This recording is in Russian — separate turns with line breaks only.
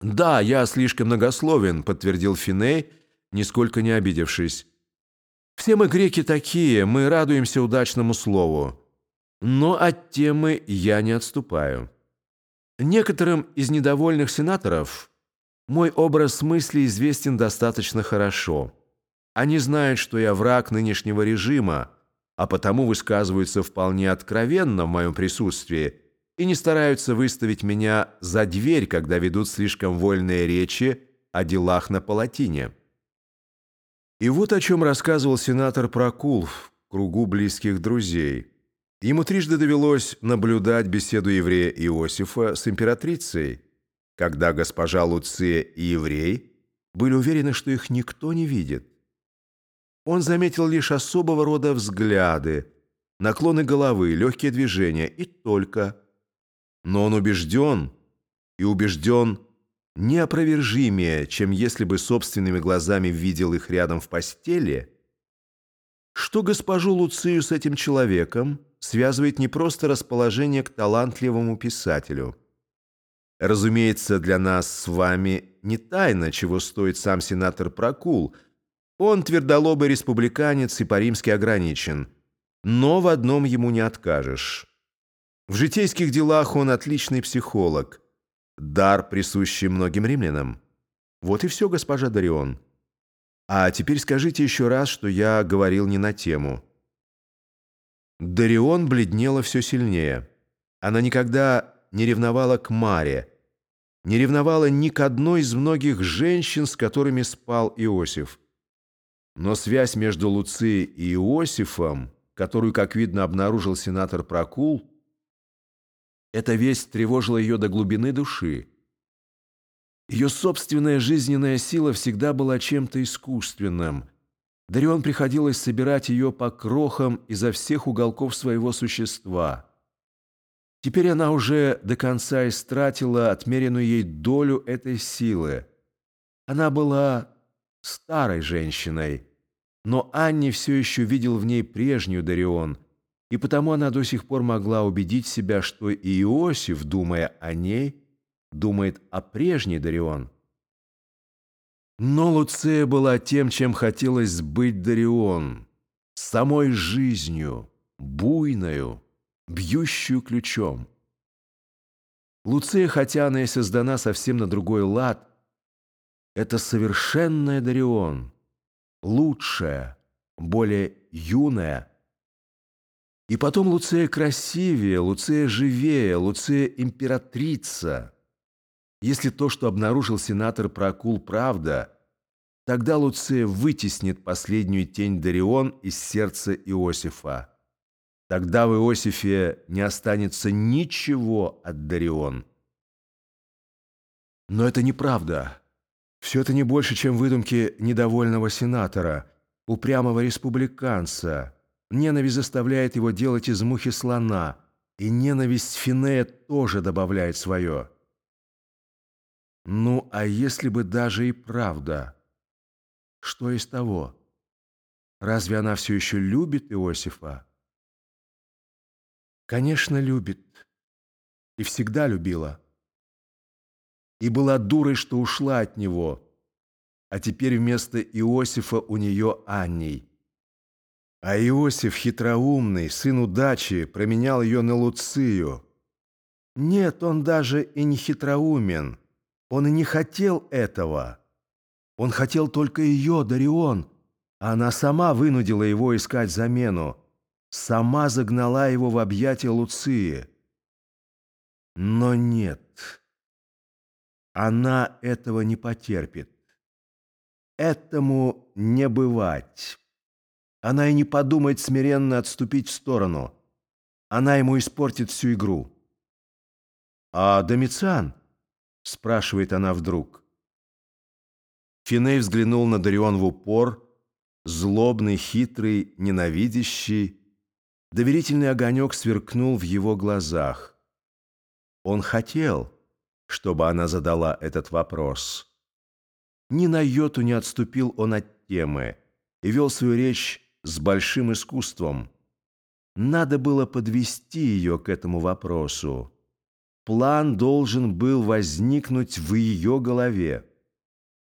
«Да, я слишком многословен», — подтвердил Финей, нисколько не обидевшись. «Все мы греки такие, мы радуемся удачному слову. Но от темы я не отступаю. Некоторым из недовольных сенаторов мой образ мысли известен достаточно хорошо. Они знают, что я враг нынешнего режима, а потому высказываются вполне откровенно в моем присутствии и не стараются выставить меня за дверь, когда ведут слишком вольные речи о делах на палатине. И вот о чем рассказывал сенатор Прокул в кругу близких друзей. Ему трижды довелось наблюдать беседу еврея Иосифа с императрицей, когда госпожа Луция и еврей были уверены, что их никто не видит. Он заметил лишь особого рода взгляды, наклоны головы, легкие движения и только. Но он убежден, и убежден неопровержимее, чем если бы собственными глазами видел их рядом в постели, что госпожу Луцию с этим человеком связывает не просто расположение к талантливому писателю. Разумеется, для нас с вами не тайна, чего стоит сам сенатор Прокул – он твердолобый республиканец и по-римски ограничен. Но в одном ему не откажешь. В житейских делах он отличный психолог. Дар, присущий многим римлянам. Вот и все, госпожа Дарион. А теперь скажите еще раз, что я говорил не на тему. Дарион бледнела все сильнее. Она никогда не ревновала к Маре, не ревновала ни к одной из многих женщин, с которыми спал Иосиф. Но связь между Луцией и Иосифом, которую, как видно, обнаружил сенатор Прокул, эта весть тревожила ее до глубины души. Ее собственная жизненная сила всегда была чем-то искусственным. Дарион приходилось собирать ее по крохам изо всех уголков своего существа. Теперь она уже до конца истратила отмеренную ей долю этой силы. Она была старой женщиной. Но Анни все еще видел в ней прежнюю Дарион, и потому она до сих пор могла убедить себя, что Иосиф, думая о ней, думает о прежней Дарион. Но Луция была тем, чем хотелось быть Дарион, самой жизнью, буйною, бьющую ключом. Луция, хотя она и создана совсем на другой лад, это совершенная Дарион, лучшая, более юная. И потом Луция красивее, Луция живее, Луция императрица. Если то, что обнаружил сенатор Прокул, правда, тогда Луция вытеснит последнюю тень Дарион из сердца Иосифа. Тогда в Иосифе не останется ничего от Дарион. Но это неправда. Все это не больше, чем выдумки недовольного сенатора, упрямого республиканца. Ненависть заставляет его делать из мухи слона, и ненависть Финея тоже добавляет свое. Ну, а если бы даже и правда? Что из того? Разве она все еще любит Иосифа? Конечно, любит. И всегда любила и была дурой, что ушла от него, а теперь вместо Иосифа у нее Анней. А Иосиф, хитроумный, сын удачи, променял ее на Луцию. Нет, он даже и не хитроумен, он и не хотел этого. Он хотел только ее, Дарион, она сама вынудила его искать замену, сама загнала его в объятия Луции. Но нет. Она этого не потерпит. Этому не бывать. Она и не подумает смиренно отступить в сторону. Она ему испортит всю игру. «А Домициан?» — спрашивает она вдруг. Финей взглянул на Дарион в упор, злобный, хитрый, ненавидящий. Доверительный огонек сверкнул в его глазах. Он хотел чтобы она задала этот вопрос. Ни на йоту не отступил он от темы и вел свою речь с большим искусством. Надо было подвести ее к этому вопросу. план должен был возникнуть в ее голове.